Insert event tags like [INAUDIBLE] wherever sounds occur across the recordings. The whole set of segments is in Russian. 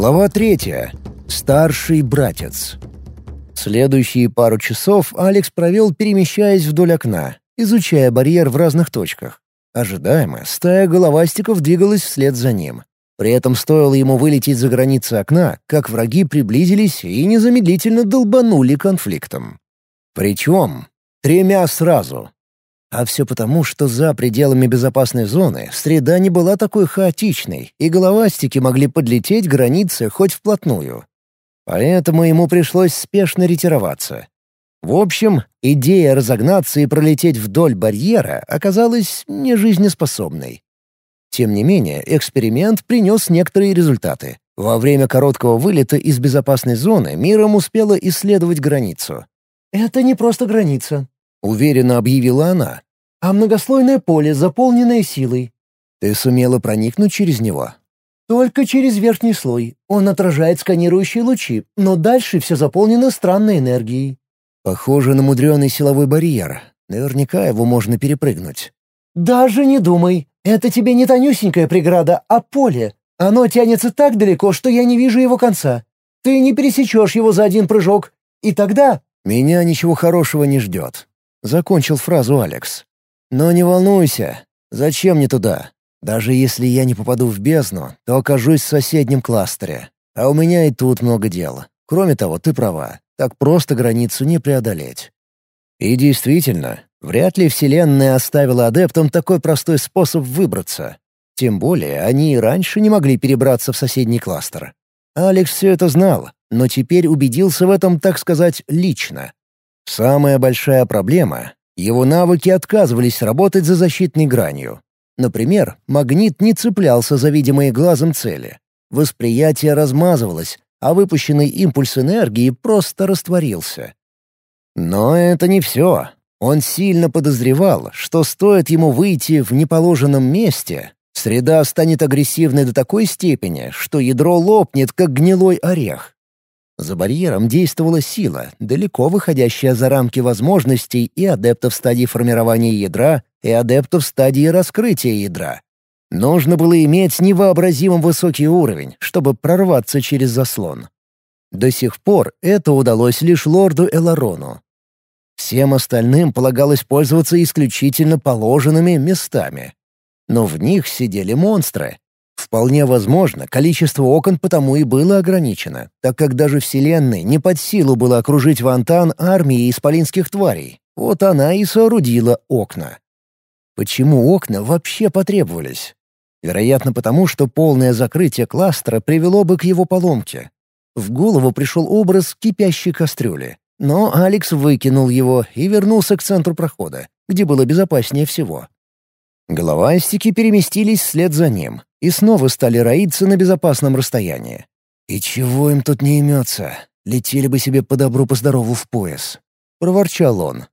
Глава третья. Старший братец. Следующие пару часов Алекс провел, перемещаясь вдоль окна, изучая барьер в разных точках. Ожидаемо, стая головастиков двигалась вслед за ним. При этом стоило ему вылететь за границы окна, как враги приблизились и незамедлительно долбанули конфликтом. Причем тремя сразу. А все потому, что за пределами безопасной зоны среда не была такой хаотичной, и головастики могли подлететь границы хоть вплотную. Поэтому ему пришлось спешно ретироваться. В общем, идея разогнаться и пролететь вдоль барьера оказалась нежизнеспособной. Тем не менее, эксперимент принес некоторые результаты. Во время короткого вылета из безопасной зоны миром успела исследовать границу. «Это не просто граница», — уверенно объявила она. «А многослойное поле, заполненное силой». «Ты сумела проникнуть через него?» «Только через верхний слой. Он отражает сканирующие лучи, но дальше все заполнено странной энергией». «Похоже на мудреный силовой барьер. Наверняка его можно перепрыгнуть». «Даже не думай. Это тебе не тонюсенькая преграда, а поле. Оно тянется так далеко, что я не вижу его конца. Ты не пересечешь его за один прыжок. И тогда...» «Меня ничего хорошего не ждет», — закончил фразу Алекс. «Но не волнуйся. Зачем мне туда? Даже если я не попаду в бездну, то окажусь в соседнем кластере. А у меня и тут много дел. Кроме того, ты права. Так просто границу не преодолеть». И действительно, Вряд ли Вселенная оставила адептам такой простой способ выбраться. Тем более они и раньше не могли перебраться в соседний кластер. Алекс все это знал, но теперь убедился в этом, так сказать, лично. Самая большая проблема — его навыки отказывались работать за защитной гранью. Например, магнит не цеплялся за видимые глазом цели. Восприятие размазывалось, а выпущенный импульс энергии просто растворился. Но это не все. Он сильно подозревал, что стоит ему выйти в неположенном месте, среда станет агрессивной до такой степени, что ядро лопнет, как гнилой орех. За барьером действовала сила, далеко выходящая за рамки возможностей и адептов стадии формирования ядра, и адептов стадии раскрытия ядра. Нужно было иметь невообразимо высокий уровень, чтобы прорваться через заслон. До сих пор это удалось лишь лорду Эларону, Всем остальным полагалось пользоваться исключительно положенными местами. Но в них сидели монстры. Вполне возможно, количество окон потому и было ограничено, так как даже Вселенной не под силу было окружить Вантан армией исполинских тварей. Вот она и соорудила окна. Почему окна вообще потребовались? Вероятно, потому что полное закрытие кластера привело бы к его поломке. В голову пришел образ кипящей кастрюли. Но Алекс выкинул его и вернулся к центру прохода, где было безопаснее всего. Головастики переместились вслед за ним и снова стали роиться на безопасном расстоянии. «И чего им тут не имется? Летели бы себе по добру по здорову в пояс», — проворчал он.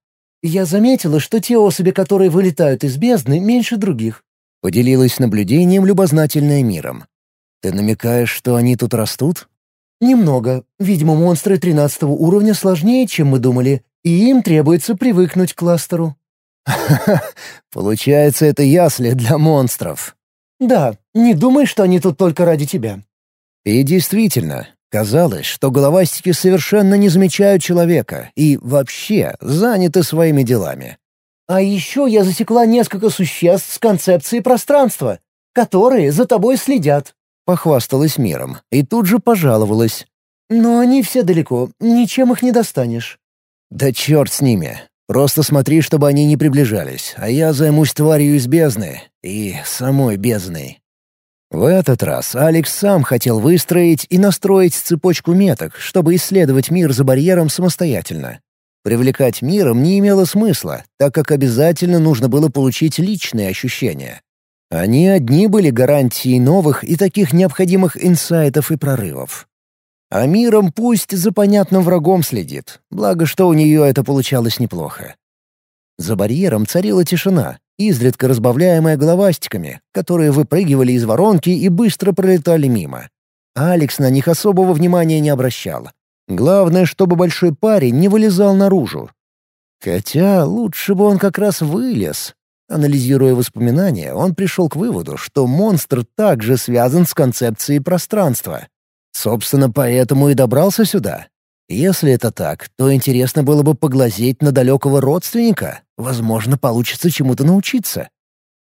«Я заметила, что те особи, которые вылетают из бездны, меньше других», — поделилась наблюдением любознательная миром. «Ты намекаешь, что они тут растут?» «Немного. Видимо, монстры тринадцатого уровня сложнее, чем мы думали, и им требуется привыкнуть к кластеру». «Ха-ха, [LAUGHS] получается, это ясли для монстров». «Да, не думай, что они тут только ради тебя». И действительно, казалось, что головастики совершенно не замечают человека и вообще заняты своими делами. «А еще я засекла несколько существ с концепцией пространства, которые за тобой следят». Похвасталась миром и тут же пожаловалась. «Но они все далеко, ничем их не достанешь». «Да черт с ними. Просто смотри, чтобы они не приближались, а я займусь тварью из бездны и самой бездной». В этот раз Алекс сам хотел выстроить и настроить цепочку меток, чтобы исследовать мир за барьером самостоятельно. Привлекать миром не имело смысла, так как обязательно нужно было получить личные ощущения. Они одни были гарантией новых и таких необходимых инсайтов и прорывов. А миром пусть за понятным врагом следит, благо что у нее это получалось неплохо. За барьером царила тишина, изредка разбавляемая головастиками, которые выпрыгивали из воронки и быстро пролетали мимо. Алекс на них особого внимания не обращал. Главное, чтобы большой парень не вылезал наружу. Хотя лучше бы он как раз вылез, Анализируя воспоминания, он пришел к выводу, что монстр также связан с концепцией пространства. Собственно, поэтому и добрался сюда. Если это так, то интересно было бы поглазеть на далекого родственника. Возможно, получится чему-то научиться.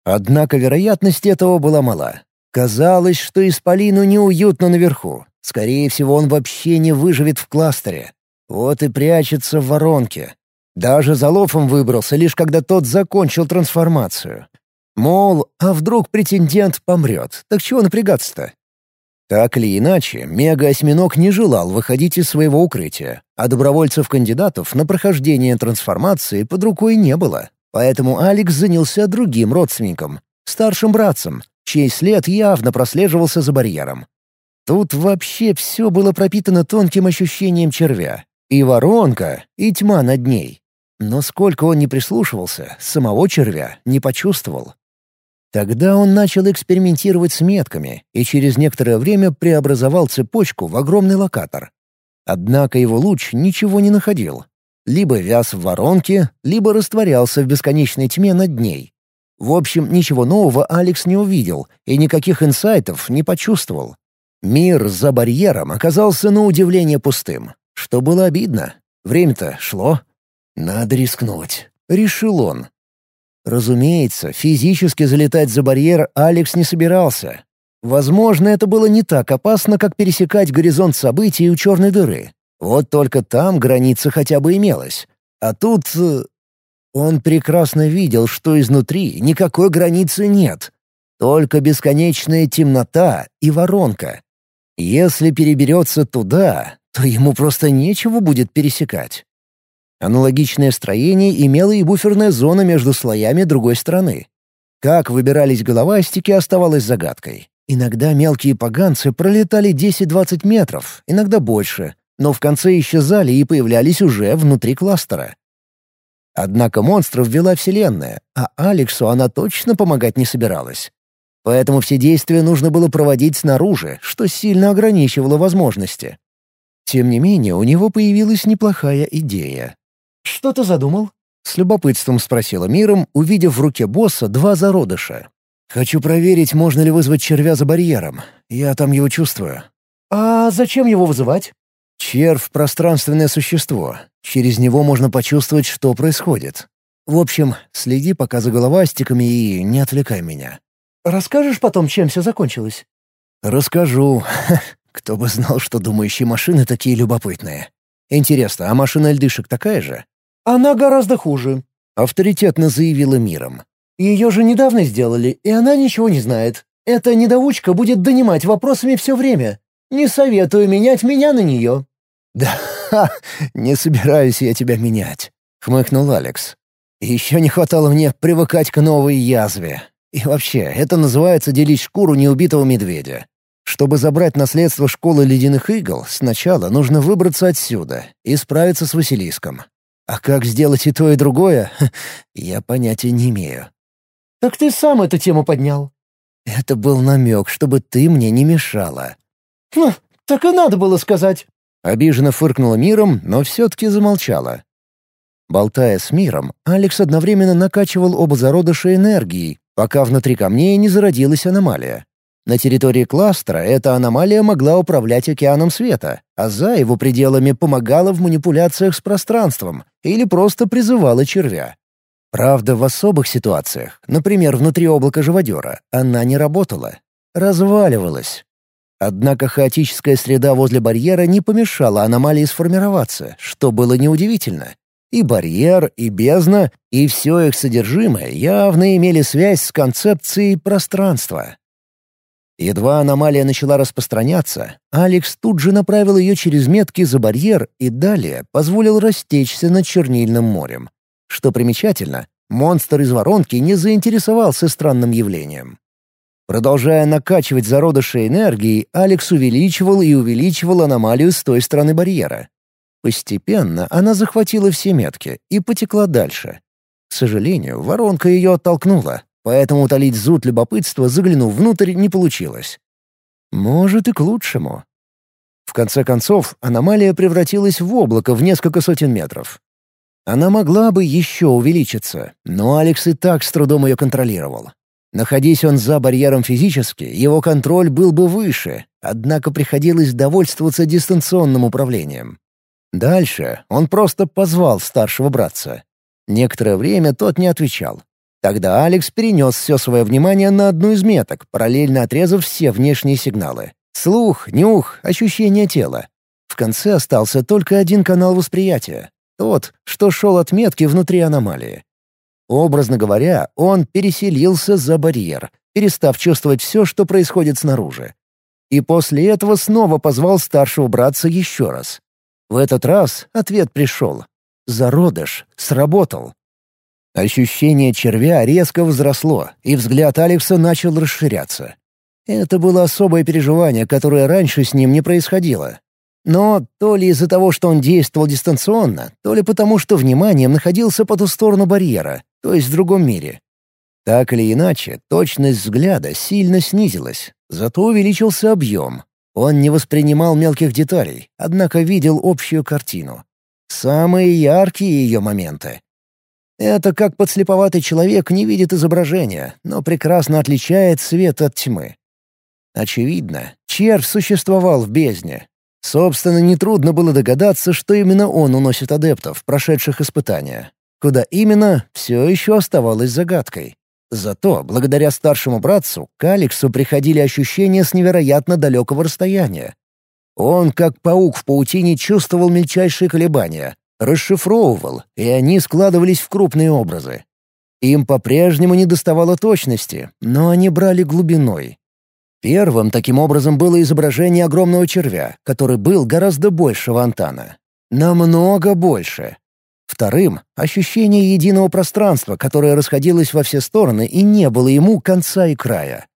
Однако вероятность этого была мала. Казалось, что Исполину неуютно наверху. Скорее всего, он вообще не выживет в кластере. Вот и прячется в воронке. Даже за лофом выбрался, лишь когда тот закончил трансформацию. Мол, а вдруг претендент помрет, так чего напрягаться-то? Так или иначе, мега-осьминог не желал выходить из своего укрытия, а добровольцев-кандидатов на прохождение трансформации под рукой не было. Поэтому Алекс занялся другим родственником, старшим братцем, чей след явно прослеживался за барьером. Тут вообще все было пропитано тонким ощущением червя. И воронка, и тьма над ней. Но сколько он не прислушивался, самого червя не почувствовал. Тогда он начал экспериментировать с метками и через некоторое время преобразовал цепочку в огромный локатор. Однако его луч ничего не находил. Либо вяз в воронке, либо растворялся в бесконечной тьме над ней. В общем, ничего нового Алекс не увидел и никаких инсайтов не почувствовал. Мир за барьером оказался на удивление пустым, что было обидно. Время-то шло. «Надо рискнуть», — решил он. Разумеется, физически залетать за барьер Алекс не собирался. Возможно, это было не так опасно, как пересекать горизонт событий у черной дыры. Вот только там граница хотя бы имелась. А тут... Э, он прекрасно видел, что изнутри никакой границы нет. Только бесконечная темнота и воронка. Если переберется туда, то ему просто нечего будет пересекать. Аналогичное строение имело и буферная зона между слоями другой стороны. Как выбирались головастики, оставалось загадкой. Иногда мелкие поганцы пролетали 10-20 метров, иногда больше, но в конце исчезали и появлялись уже внутри кластера. Однако монстров вела Вселенная, а Алексу она точно помогать не собиралась. Поэтому все действия нужно было проводить снаружи, что сильно ограничивало возможности. Тем не менее, у него появилась неплохая идея. «Что ты задумал?» — с любопытством спросила Миром, увидев в руке босса два зародыша. «Хочу проверить, можно ли вызвать червя за барьером. Я там его чувствую». «А зачем его вызывать?» «Червь — пространственное существо. Через него можно почувствовать, что происходит. В общем, следи пока за головастиками и не отвлекай меня». «Расскажешь потом, чем все закончилось?» «Расскажу. [LAUGHS] Кто бы знал, что думающие машины такие любопытные. Интересно, а машина льдышек такая же?» «Она гораздо хуже», — авторитетно заявила миром. «Ее же недавно сделали, и она ничего не знает. Эта недоучка будет донимать вопросами все время. Не советую менять меня на нее». «Да, ха, [LAUGHS] не собираюсь я тебя менять», — хмыкнул Алекс. «Еще не хватало мне привыкать к новой язве. И вообще, это называется делить шкуру неубитого медведя. Чтобы забрать наследство школы ледяных игл, сначала нужно выбраться отсюда и справиться с Василиском. А как сделать и то, и другое, [LAUGHS] я понятия не имею. «Так ты сам эту тему поднял». «Это был намек, чтобы ты мне не мешала». «Хм, так и надо было сказать». Обиженно фыркнула миром, но все-таки замолчала. Болтая с миром, Алекс одновременно накачивал оба зародыша энергией, пока внутри камней не зародилась аномалия. На территории кластера эта аномалия могла управлять океаном света, а за его пределами помогала в манипуляциях с пространством или просто призывала червя. Правда, в особых ситуациях, например, внутри облака живодера, она не работала. Разваливалась. Однако хаотическая среда возле барьера не помешала аномалии сформироваться, что было неудивительно. И барьер, и бездна, и все их содержимое явно имели связь с концепцией пространства. Едва аномалия начала распространяться, Алекс тут же направил ее через метки за барьер и далее позволил растечься над чернильным морем. Что примечательно, монстр из воронки не заинтересовался странным явлением. Продолжая накачивать зародыши энергией, Алекс увеличивал и увеличивал аномалию с той стороны барьера. Постепенно она захватила все метки и потекла дальше. К сожалению, воронка ее оттолкнула, поэтому утолить зуд любопытства, заглянув внутрь, не получилось. Может, и к лучшему. В конце концов, аномалия превратилась в облако в несколько сотен метров. Она могла бы еще увеличиться, но Алекс и так с трудом ее контролировал. Находясь он за барьером физически, его контроль был бы выше, однако приходилось довольствоваться дистанционным управлением. Дальше он просто позвал старшего братца. Некоторое время тот не отвечал. Тогда Алекс перенес все свое внимание на одну из меток, параллельно отрезав все внешние сигналы. Слух, нюх, ощущение тела. В конце остался только один канал восприятия. Тот, что шел от метки внутри аномалии. Образно говоря, он переселился за барьер, перестав чувствовать все, что происходит снаружи. И после этого снова позвал старшего братца еще раз. В этот раз ответ пришел. Зародыш сработал. Ощущение червя резко возросло, и взгляд Алекса начал расширяться. Это было особое переживание, которое раньше с ним не происходило. Но то ли из-за того, что он действовал дистанционно, то ли потому, что вниманием находился по ту сторону барьера, то есть в другом мире. Так или иначе, точность взгляда сильно снизилась, зато увеличился объем. Он не воспринимал мелких деталей, однако видел общую картину. Самые яркие ее моменты. Это как подслеповатый человек не видит изображения, но прекрасно отличает свет от тьмы. Очевидно, червь существовал в бездне, Собственно, нетрудно было догадаться, что именно он уносит адептов, прошедших испытания. Куда именно, все еще оставалось загадкой. Зато, благодаря старшему братцу, к Алексу приходили ощущения с невероятно далекого расстояния. Он, как паук в паутине, чувствовал мельчайшие колебания, расшифровывал, и они складывались в крупные образы. Им по-прежнему не доставало точности, но они брали глубиной, Первым таким образом было изображение огромного червя, который был гораздо больше Вантана. Намного больше. Вторым — ощущение единого пространства, которое расходилось во все стороны и не было ему конца и края.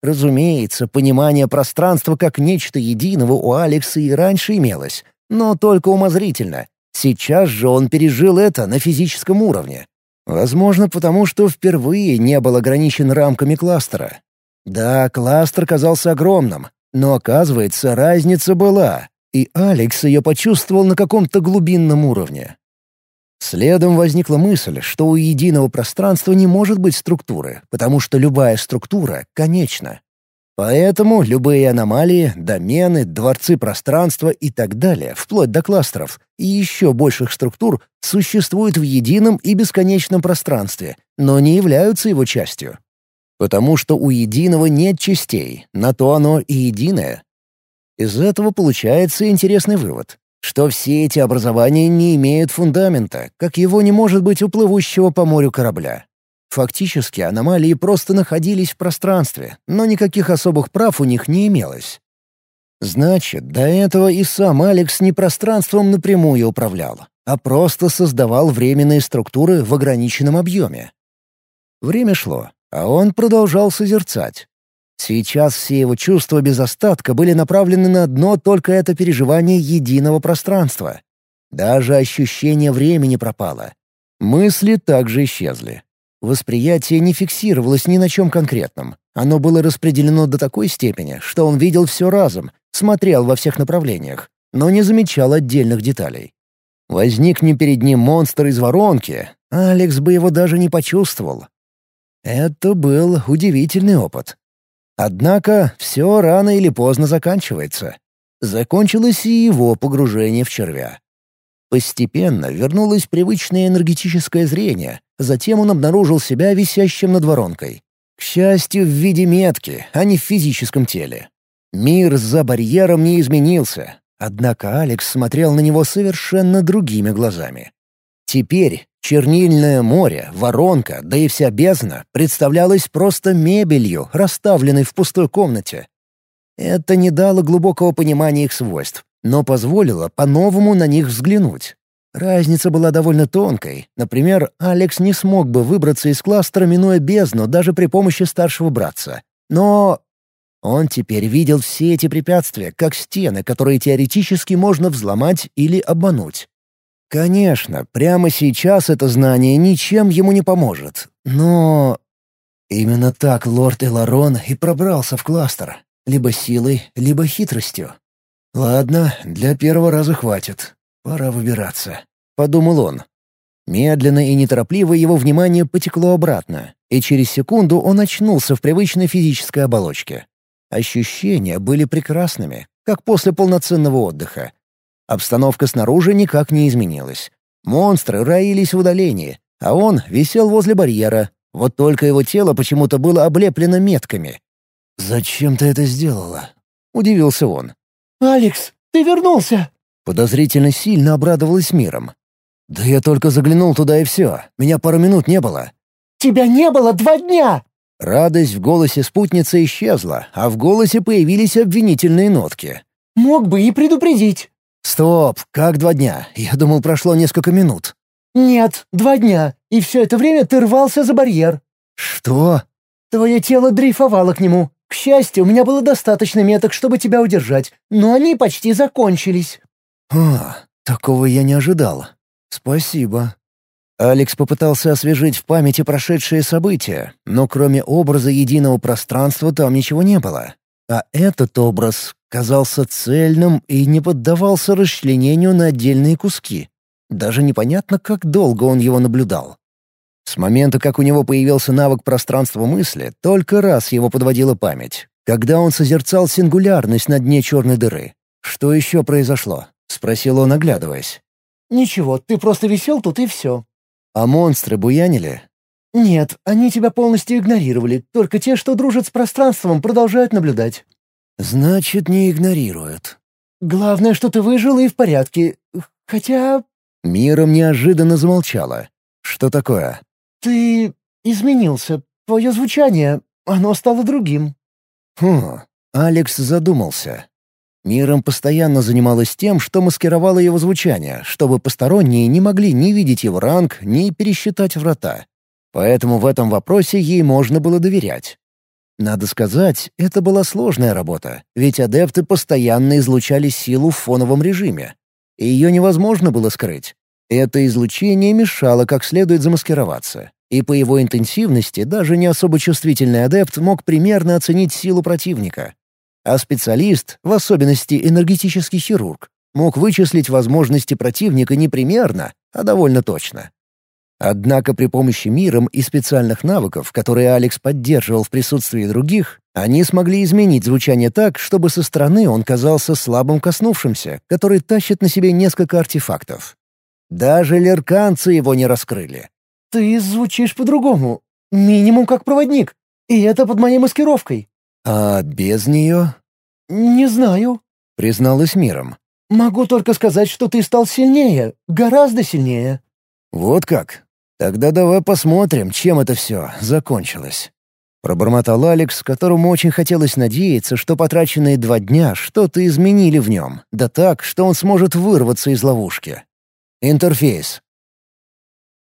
Разумеется, понимание пространства как нечто единого у Алекса и раньше имелось, но только умозрительно. Сейчас же он пережил это на физическом уровне. Возможно, потому что впервые не был ограничен рамками кластера, да, кластер казался огромным, но оказывается, разница была, и Алекс ее почувствовал на каком-то глубинном уровне. Следом возникла мысль, что у единого пространства не может быть структуры, потому что любая структура конечна. Поэтому любые аномалии, домены, дворцы пространства и так далее, вплоть до кластеров и еще больших структур, существуют в едином и бесконечном пространстве, но не являются его частью. Потому что у единого нет частей, на то оно и единое. Из этого получается интересный вывод, что все эти образования не имеют фундамента, как его не может быть у плывущего по морю корабля. Фактически аномалии просто находились в пространстве, но никаких особых прав у них не имелось. Значит, до этого и сам Алекс не пространством напрямую управлял, а просто создавал временные структуры в ограниченном объеме. Время шло, а он продолжал созерцать. Сейчас все его чувства без остатка были направлены на одно только это переживание единого пространства. Даже ощущение времени пропало. Мысли также исчезли. Восприятие не фиксировалось ни на чем конкретном. Оно было распределено до такой степени, что он видел все разом, смотрел во всех направлениях, но не замечал отдельных деталей. Возникни перед ним монстр из воронки, Алекс бы его даже не почувствовал, это был удивительный опыт. Однако все рано или поздно заканчивается. Закончилось и его погружение в червя. Постепенно вернулось привычное энергетическое зрение, затем он обнаружил себя висящим над воронкой. К счастью, в виде метки, а не в физическом теле. Мир за барьером не изменился, однако Алекс смотрел на него совершенно другими глазами. Теперь чернильное море, воронка, да и вся бездна представлялась просто мебелью, расставленной в пустой комнате. Это не дало глубокого понимания их свойств, но позволило по-новому на них взглянуть. Разница была довольно тонкой. Например, Алекс не смог бы выбраться из кластера, минуя бездну, даже при помощи старшего братца. Но он теперь видел все эти препятствия, как стены, которые теоретически можно взломать или обмануть. Конечно, прямо сейчас это знание ничем ему не поможет, но... Именно так лорд Эларон и пробрался в кластер. Либо силой, либо хитростью. «Ладно, для первого раза хватит. Пора выбираться», — подумал он. Медленно и неторопливо его внимание потекло обратно, и через секунду он очнулся в привычной физической оболочке. Ощущения были прекрасными, как после полноценного отдыха. Обстановка снаружи никак не изменилась. Монстры роились в удалении, а он висел возле барьера. Вот только его тело почему-то было облеплено метками. «Зачем ты это сделала?» — удивился он. «Алекс, ты вернулся!» Подозрительно сильно обрадовалась миром. «Да я только заглянул туда и все. Меня пару минут не было». «Тебя не было два дня!» Радость в голосе спутницы исчезла, а в голосе появились обвинительные нотки. «Мог бы и предупредить». «Стоп! Как два дня? Я думал, прошло несколько минут». «Нет, два дня, и все это время ты рвался за барьер». «Что?» «Твое тело дрейфовало к нему. К счастью, у меня было достаточно меток, чтобы тебя удержать, но они почти закончились». «А, такого я не ожидал. Спасибо». Алекс попытался освежить в памяти прошедшие события, но кроме образа единого пространства там ничего не было. А этот образ казался цельным и не поддавался расчленению на отдельные куски. Даже непонятно, как долго он его наблюдал. С момента, как у него появился навык пространства мысли, только раз его подводила память, когда он созерцал сингулярность на дне черной дыры. Что еще произошло? — спросил он, оглядываясь. «Ничего, ты просто висел тут и все». «А монстры буянили?» «Нет, они тебя полностью игнорировали. Только те, что дружат с пространством, продолжают наблюдать». «Значит, не игнорируют». «Главное, что ты выжил и в порядке. Хотя...» Миром неожиданно замолчала. «Что такое?» «Ты изменился. Твое звучание, оно стало другим». «Хм...» Алекс задумался. Миром постоянно занималась тем, что маскировала его звучание, чтобы посторонние не могли ни видеть его ранг, ни пересчитать врата. Поэтому в этом вопросе ей можно было доверять. Надо сказать, это была сложная работа, ведь адепты постоянно излучали силу в фоновом режиме. И ее невозможно было скрыть. Это излучение мешало как следует замаскироваться. И по его интенсивности даже не особо чувствительный адепт мог примерно оценить силу противника. А специалист, в особенности энергетический хирург, мог вычислить возможности противника не примерно, а довольно точно. Однако при помощи миром и специальных навыков, которые Алекс поддерживал в присутствии других, они смогли изменить звучание так, чтобы со стороны он казался слабым коснувшимся, который тащит на себе несколько артефактов. Даже лерканцы его не раскрыли. «Ты звучишь по-другому. Минимум как проводник. И это под моей маскировкой». «А без нее?» «Не знаю», — призналась миром. «Могу только сказать, что ты стал сильнее, гораздо сильнее». «Вот как? Тогда давай посмотрим, чем это все закончилось». Пробормотал Алекс, которому очень хотелось надеяться, что потраченные два дня что-то изменили в нем, да так, что он сможет вырваться из ловушки. Интерфейс.